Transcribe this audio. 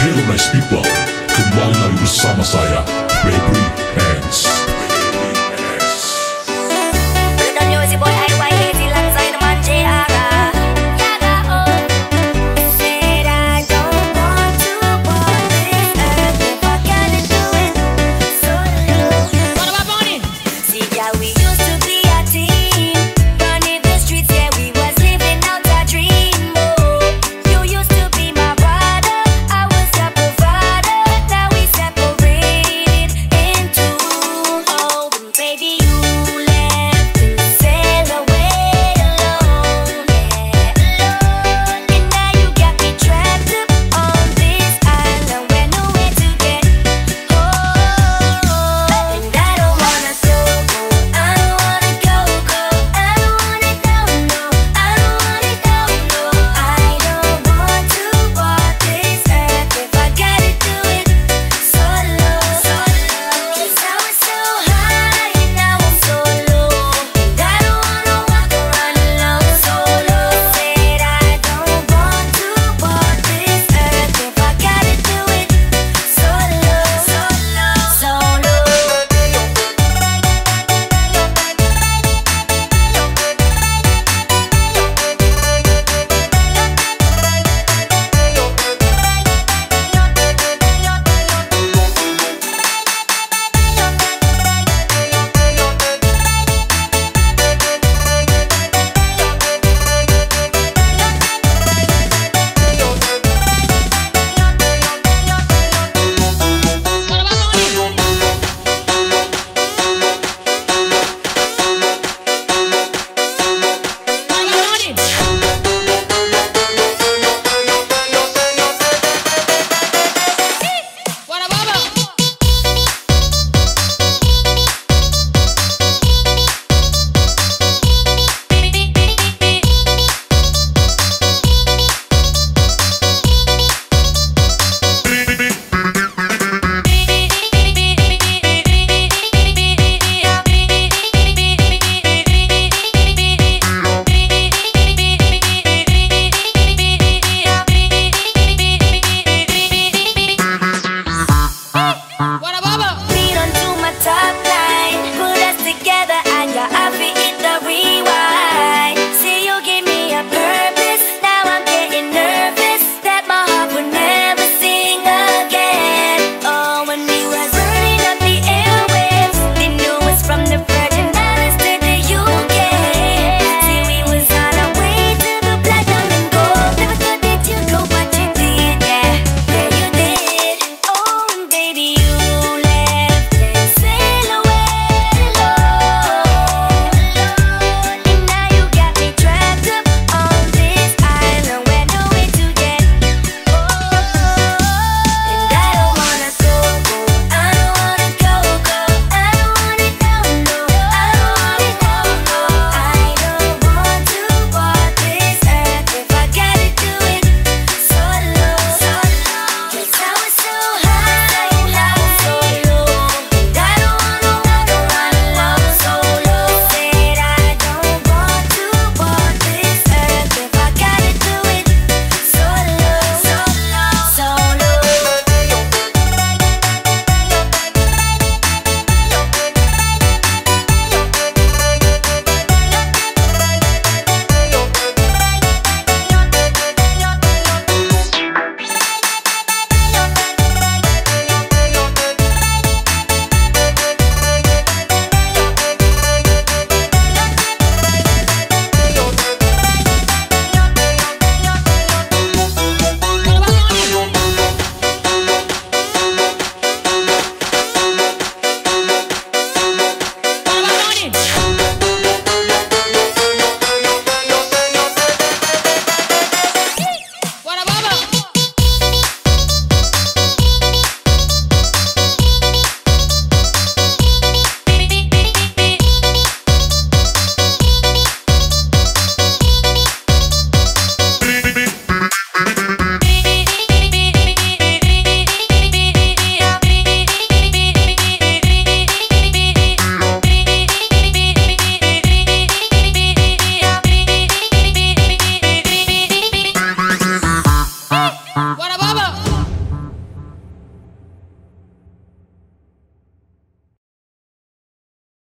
Heroes People Kembali lagi bersama saya Baby Hands.